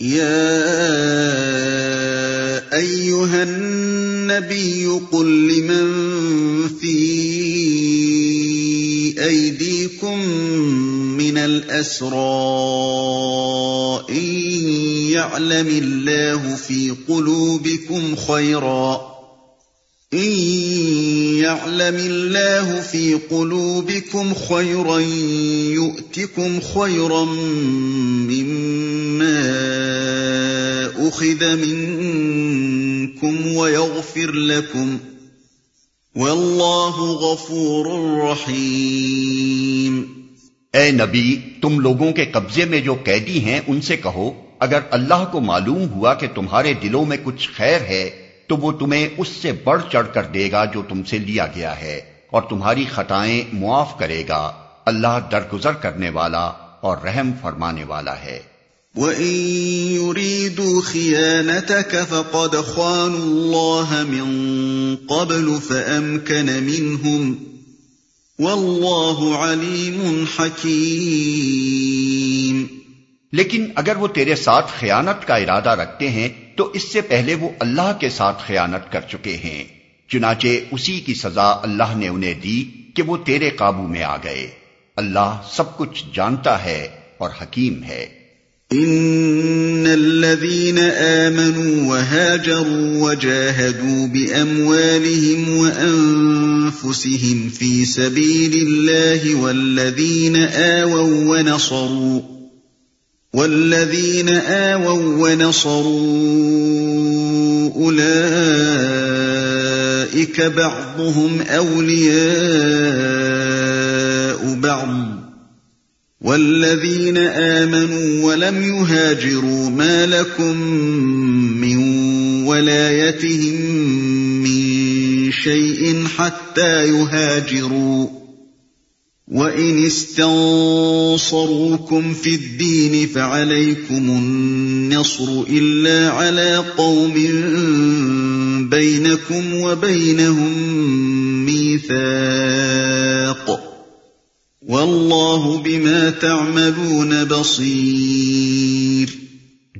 يا أيها النبي قل لمن في أيديكم من الأسراء إن يعلم الله في قلوبكم خيرا إن يعلم الله في قلوبكم خيرا يؤتكم خيرا مما أخذ منكم ويغفر لكم والله غفور رحيم اے نبی، تم لوگوں کے قبضے میں جو قیدی ہیں، ان سے کہو، اگر اللہ کو معلوم ہوا کہ تمہارے دلوں میں کچھ خیر ہے، تو وہ تمہیں اس سے بڑھ چڑھ کر دے گا جو تم سے لیا گیا ہے، اور تمہاری خطائیں معاف کرے گا۔ اللہ درگزر کرنے والا اور رحم فرمانے والا ہے۔ وَإِن يُرِيدُوا خِيَانَتَكَ فَقَدْ خَانُوا اللَّهَ مِن قَبْلُ فَأَمْكَنَ مِنْهُمْ وَاللَّهُ عَلِيمٌ حَكِيمٌ لیکن اگر وہ تیرے ساتھ خیانت کا ارادہ رکھتے ہیں، تو اس سے پہلے وہ اللہ کے ساتھ خیانت کر چکے ہیں۔ چنانچہ اسی کی سزا اللہ نے انہیں دی کہ وہ تیرے قابو میں آ گئے۔ اللہ سب کچھ جانتا ہے اور حکیم ہے۔ ان الذين امنوا وهاجروا وجاهدوا باموالهم وانفسهم في سبيل الله والذين آووا ونصروا والذين آووا ونصروا أولئك بعضهم أولياء بعض والذين آمنوا ولم يهاجروا ما لكم من ولايتهم من شيء حتى يهاجروا وَإِنِ اسْتَنصَرُوكُمْ فِي الدِّينِ فَعَلَيْكُمُ النَّصْرُ إِلَّا عَلَىٰ قَوْمٍ بَيْنَكُمْ وَبَيْنَهُم مِّيثَاقٌ وَاللَّهُ بِمَا تَعْمَلُونَ بَصِيرٌ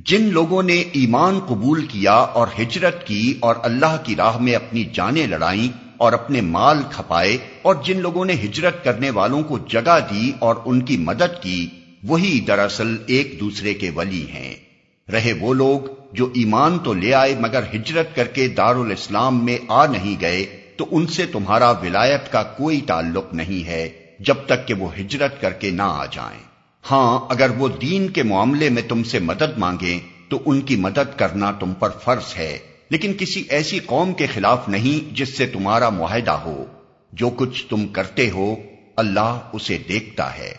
جن لوگوں نے ایمان قبول کیا اور ہجرت کی اور اللہ کی راہ میں اپنی جانیں لڑائیں اور اپنے مال کھپائے اور جن لوگوں نے ہجرت کرنے والوں کو جگہ دی اور ان کی مدد کی، وہی دراصل ایک دوسرے کے ولی ہیں۔ رہے وہ لوگ جو ایمان تو لے آئے مگر ہجرت کر کے دار الاسلام میں آ نہیں گئے، تو ان سے تمہارا ولایت کا کوئی تعلق نہیں ہے۔ جب تک کہ وہ ہجرت کر کے نہ آ جائیں۔ ہاں اگر وہ دین کے معاملے میں تم سے مدد مانگیں تو ان کی مدد کرنا تم پر فرض ہے۔ لیکن کسی ایسی قوم کے خلاف نہیں جس سے تمہارا معاہدہ ہو۔ جو کچھ تم کرتے ہو، اللہ اسے دیکھتا ہے۔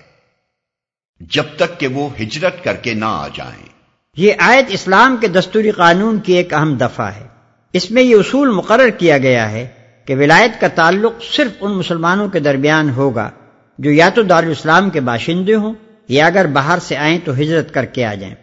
جب تک کہ وہ ہجرت کر کے نہ آ جائیں۔ یہ آیت اسلام کے دستوری قانون کی ایک اہم دفعہ ہے۔ اس میں یہ اصول مقرر کیا گیا ہے کہ ولایت کا تعلق صرف ان مسلمانوں کے درمیان ہوگا جو یا تو دارالاسلام کے باشندے ہوں، یا اگر باہر سے آئیں تو ہجرت کر کے آ جائیں۔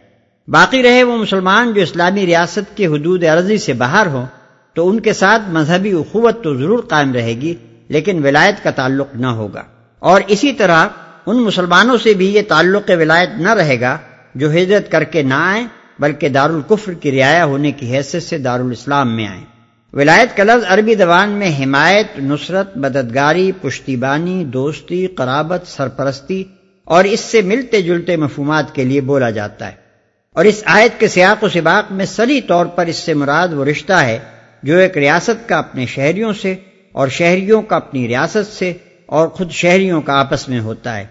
باقی رہے وہ مسلمان جو اسلامی ریاست کے حدود عرضی سے باہر ہوں، تو ان کے ساتھ مذہبی اخوت تو ضرور قائم رہے گی، لیکن ولایت کا تعلق نہ ہوگا۔ اور اسی طرح ان مسلمانوں سے بھی یہ تعلق ولایت نہ رہے گا جو ہجرت کر کے نہ آئیں، بلکہ دار القفر کی رعایا ہونے کی حیثیت سے دار الاسلام میں آئیں۔ ولایت کا لفظ عربی زبان میں حمایت، نصرت، مددگاری پشتی بانی دوستی، قرابت، سرپرستی اور اس سے ملتے جلتے مفہومات کے لیے بولا جاتا ہے۔ اور اس آیت کے سیاق و سباق میں سری طور پر اس سے مراد وہ رشتہ ہے جو ایک ریاست کا اپنے شہریوں سے اور شہریوں کا اپنی ریاست سے اور خود شہریوں کا آپس میں ہوتا ہے۔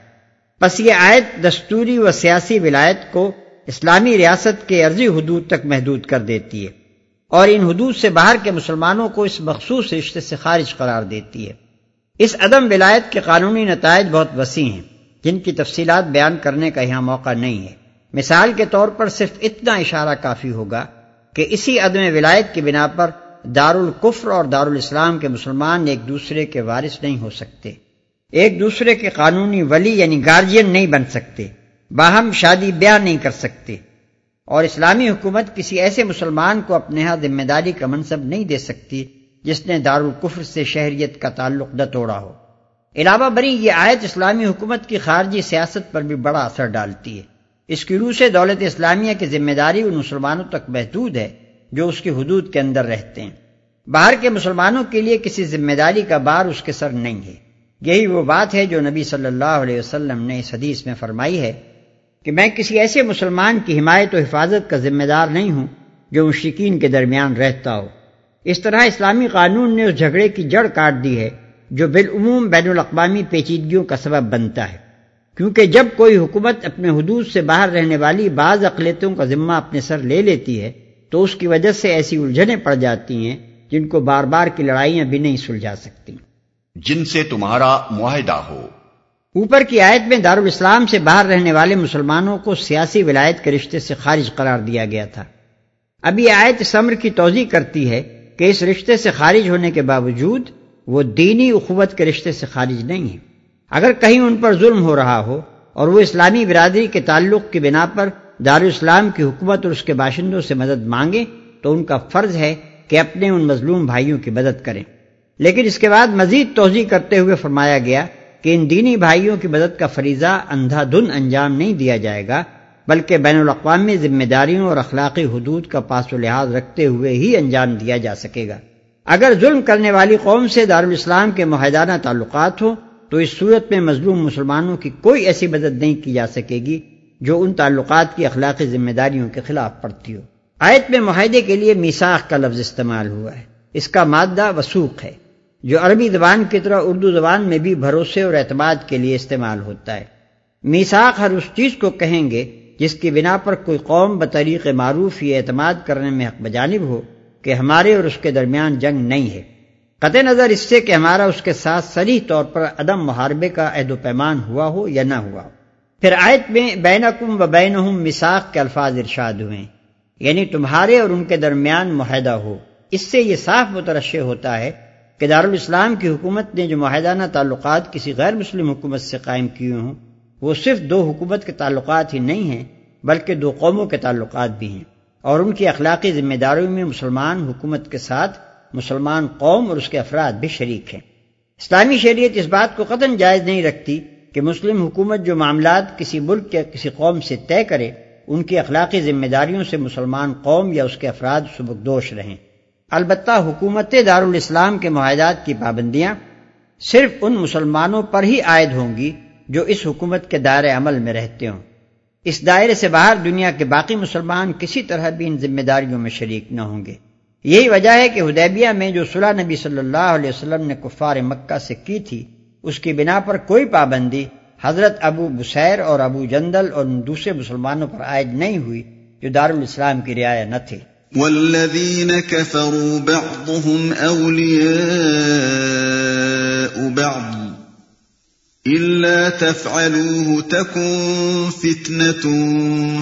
پس یہ آیت دستوری و سیاسی ولایت کو اسلامی ریاست کے عرضی حدود تک محدود کر دیتی ہے۔ اور ان حدود سے باہر کے مسلمانوں کو اس مخصوص رشتے سے خارج قرار دیتی ہے۔ اس عدم ولایت کے قانونی نتائج بہت وسیع ہیں، جن کی تفصیلات بیان کرنے کا یہاں موقع نہیں ہے۔ مثال کے طور پر صرف اتنا اشارہ کافی ہوگا کہ اسی عدم ولایت کی بنا پر دار القفر اور دار الاسلام کے مسلمان ایک دوسرے کے وارث نہیں ہو سکتے۔ ایک دوسرے کے قانونی ولی یعنی گارجین نہیں بن سکتے۔ باہم شادی بیاہ نہیں کر سکتے۔ اور اسلامی حکومت کسی ایسے مسلمان کو اپنے ہاں ذمہ داری کا منصب نہیں دے سکتی جس نے دارالکفر سے شہریت کا تعلق نہ توڑا ہو۔ علاوہ بری یہ آیت اسلامی حکومت کی خارجی سیاست پر بھی بڑا اثر ڈالتی ہے۔ اس کی روح سے دولت اسلامیہ کی ذمہ داری ان مسلمانوں تک محدود ہے جو اس کی حدود کے اندر رہتے ہیں۔ باہر کے مسلمانوں کے لیے کسی ذمہ داری کا بار اس کے سر نہیں ہے۔ یہی وہ بات ہے جو نبی صلی اللہ علیہ وسلم نے اس حدیث میں فرمائی ہے۔ کہ میں کسی ایسے مسلمان کی حمایت و حفاظت کا ذمہ دار نہیں ہوں جو مشرقین کے درمیان رہتا ہو۔ اس طرح اسلامی قانون نے اس جھگڑے کی جڑ کاٹ دی ہے جو بالعموم بین الاقوامی پیچیدگیوں کا سبب بنتا ہے۔ کیونکہ جب کوئی حکومت اپنے حدود سے باہر رہنے والی بعض اقلیتوں کا ذمہ اپنے سر لے لیتی ہے، تو اس کی وجہ سے ایسی الجھنیں پڑ جاتی ہیں جن کو بار بار کی لڑائیاں بھی نہیں سلجھا سکتی۔ جن سے تمہارا معاہدہ ہو۔ اوپر کی آیت میں دارالاسلام سے باہر رہنے والے مسلمانوں کو سیاسی ولایت کے رشتے سے خارج قرار دیا گیا تھا۔ اب یہ آیت سمر کی توضیع کرتی ہے کہ اس رشتے سے خارج ہونے کے باوجود وہ دینی اخوت کے رشتے سے خارج نہیں ہیں۔ اگر کہیں ان پر ظلم ہو رہا ہو اور وہ اسلامی برادری کے تعلق کی بنا پر دارالاسلام کی حکومت اور اس کے باشندوں سے مدد مانگے تو ان کا فرض ہے کہ اپنے ان مظلوم بھائیوں کی مدد کریں۔ لیکن اس کے بعد مزید توضیع کرتے ہوئے فرمایا گیا کہ ان دینی بھائیوں کی مدد کا فریضہ اندھا دھن انجام نہیں دیا جائے گا، بلکہ بین الاقوامی ذمہ داریوں اور اخلاقی حدود کا پاس و لحاظ رکھتے ہوئے ہی انجام دیا جا سکے گا۔ اگر ظلم کرنے والی قوم سے دارالاسلام کے معاہدانہ تعلقات ہوں، تو اس صورت میں مظلوم مسلمانوں کی کوئی ایسی مدد نہیں کی جا سکے گی جو ان تعلقات کی اخلاقی ذمہ داریوں کے خلاف پڑتی ہو۔ آیت میں معاہدے کے لیے میساخ کا لفظ استعمال ہوا ہے۔ اس کا مادہ وسوخ ہے۔ جو عربی زبان کی طرح اردو زبان میں بھی بھروسے اور اعتماد کے لیے استعمال ہوتا ہے۔ میساخ ہر اس چیز کو کہیں گے جس کی بنا پر کوئی قوم بطریق معروف یہ اعتماد کرنے میں حق بجانب ہو کہ ہمارے اور اس کے درمیان جنگ نہیں ہے۔ قطع نظر اس سے کہ ہمارا اس کے ساتھ سریح طور پر عدم محاربے کا عہد و پیمان ہوا ہو یا نہ ہوا۔ ہو پھر آیت میں بین و بین مساق کے الفاظ ارشاد ہوئے یعنی تمہارے اور ان کے درمیان معاہدہ ہو۔ اس سے یہ صاف مترشع ہوتا ہے کہ دارالاسلام کی حکومت نے جو معاہدانہ تعلقات کسی غیر مسلم حکومت سے قائم کیے ہوں، وہ صرف دو حکومت کے تعلقات ہی نہیں ہیں، بلکہ دو قوموں کے تعلقات بھی ہیں۔ اور ان کی اخلاقی ذمہ داریوں میں مسلمان حکومت کے ساتھ مسلمان قوم اور اس کے افراد بھی شریک ہیں۔ اسلامی شریعت اس بات کو قطن جائز نہیں رکھتی کہ مسلم حکومت جو معاملات کسی ملک یا کسی قوم سے طے کرے، ان کی اخلاقی ذمہ داریوں سے مسلمان قوم یا اس کے افراد سبکدوش رہیں۔ البتہ حکومت دارالاسلام کے معاہدات کی پابندیاں صرف ان مسلمانوں پر ہی عائد ہوں گی جو اس حکومت کے دائرے عمل میں رہتے ہوں۔ اس دائرے سے باہر دنیا کے باقی مسلمان کسی طرح بھی ان ذمہ داریوں میں شریک نہ ہوں گے۔ یہی وجہ ہے کہ حدیبیہ میں جو صلح نبی صلی اللہ علیہ وسلم نے کفار مکہ سے کی تھی، اس کی بنا پر کوئی پابندی حضرت ابو بسیر اور ابو جندل اور دوسرے مسلمانوں پر عائد نہیں ہوئی جو دارالاسلام کی رعایت نہ تھی۔ والذین كفروا بعضهم اولیاء بعض إلا تفعلوه تكن فتنة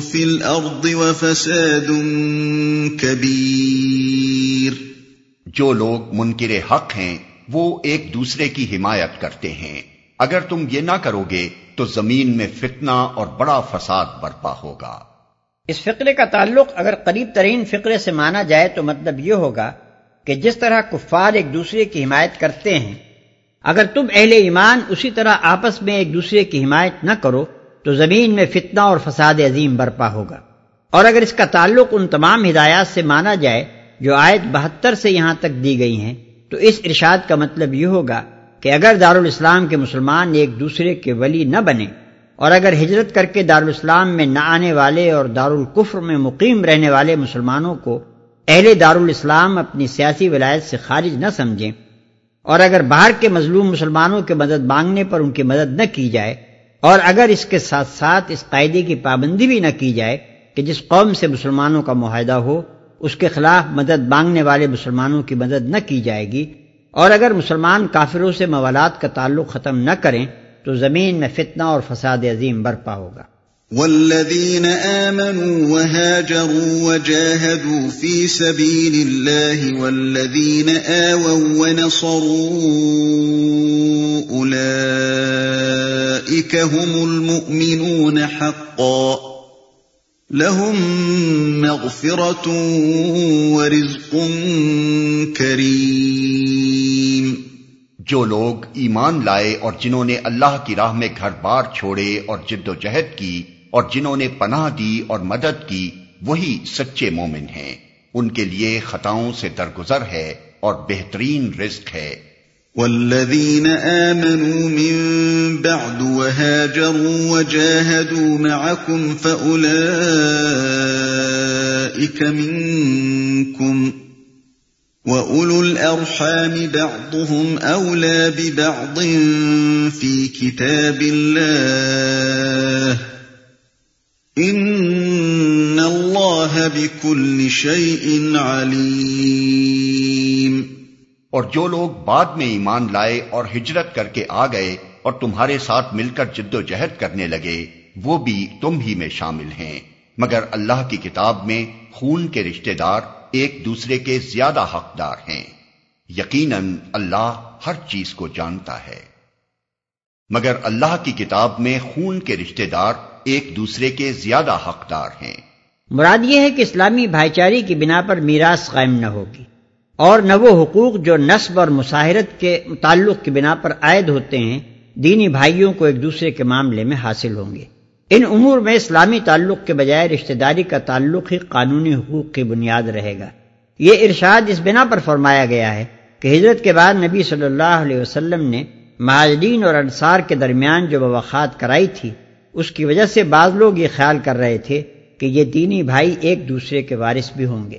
في الأرض وفساد كبير جو لوگ منکر حق ہیں، وہ ایک دوسرے کی حمایت کرتے ہیں۔ اگر تم یہ نہ کرو گے، تو زمین میں فتنہ اور بڑا فساد برپا ہوگا۔ اس فقرے کا تعلق اگر قریب ترین فقرے سے مانا جائے تو مطلب یہ ہوگا کہ جس طرح کفار ایک دوسرے کی حمایت کرتے ہیں، اگر تم اہل ایمان اسی طرح آپس میں ایک دوسرے کی حمایت نہ کرو تو زمین میں فتنہ اور فساد عظیم برپا ہوگا۔ اور اگر اس کا تعلق ان تمام ہدایات سے مانا جائے جو آیت بہتر سے یہاں تک دی گئی ہیں، تو اس ارشاد کا مطلب یہ ہوگا کہ اگر دارالاسلام کے مسلمان ایک دوسرے کے ولی نہ بنے اور اگر ہجرت کر کے دارالاسلام میں نہ آنے والے اور دارالکفر میں مقیم رہنے والے مسلمانوں کو اہل دارالاسلام اپنی سیاسی ولایت سے خارج نہ سمجھیں، اور اگر باہر کے مظلوم مسلمانوں کی مدد مانگنے پر ان کی مدد نہ کی جائے، اور اگر اس کے ساتھ ساتھ اس قاعدے کی پابندی بھی نہ کی جائے کہ جس قوم سے مسلمانوں کا معاہدہ ہو، اس کے خلاف مدد مانگنے والے مسلمانوں کی مدد نہ کی جائے گی، اور اگر مسلمان کافروں سے موالات کا تعلق ختم نہ کریں تو زمین میں فتنہ اور فساد عظیم برپا ہوگا۔ والذين آمنوا وهاجروا وجاهدوا في سبيل الله والذين آووا ونصروا أولئك هم المؤمنون حقا۔ لهم مغفرة ورزق كريم جو لوگ ایمان لائے اور جنہوں نے اللہ کی راہ میں گھر بار چھوڑے اور جد و جہد کی اور جنہوں نے پناہ دی اور مدد کی، وہی سچے مومن ہیں۔ ان کے لیے خطاؤں سے درگزر ہے اور بہترین رزق ہے۔ والذين آمنوا من بعد وهاجروا وجاهدوا معكم فأولئك منكم وَأُولُو الْأَرْحَامِ بَعْضُهُمْ أَوْلَى بِبَعْضٍ فِي كِتَابِ اللَّهِ إِنَّ اللَّهَ بِكُلِّ شَيْءٍ عَلِيمٌ اور جو لوگ بعد میں ایمان لائے اور ہجرت کر کے آ گئے اور تمہارے ساتھ مل کر جد و جہد کرنے لگے، وہ بھی تم ہی میں شامل ہیں۔ مگر اللہ کی کتاب میں خون کے رشتہ دار ایک دوسرے کے زیادہ حقدار ہیں۔ یقیناً اللہ ہر چیز کو جانتا ہے۔ مگر اللہ کی کتاب میں خون کے رشتہ دار ایک دوسرے کے زیادہ حقدار ہیں۔ مراد یہ ہے کہ اسلامی بھائی چارے کی بنا پر میراث قائم نہ ہوگی اور نہ وہ حقوق جو نصب اور مساہرت کے تعلق کی بنا پر عائد ہوتے ہیں، دینی بھائیوں کو ایک دوسرے کے معاملے میں حاصل ہوں گے۔ ان امور میں اسلامی تعلق کے بجائے رشتہ داری کا تعلق ہی قانونی حقوق کی بنیاد رہے گا۔ یہ ارشاد اس بنا پر فرمایا گیا ہے کہ ہجرت کے بعد نبی صلی اللہ علیہ وسلم نے مہاجرین اور انصار کے درمیان جو وفات کرائی تھی، اس کی وجہ سے بعض لوگ یہ خیال کر رہے تھے کہ یہ دینی بھائی ایک دوسرے کے وارث بھی ہوں گے۔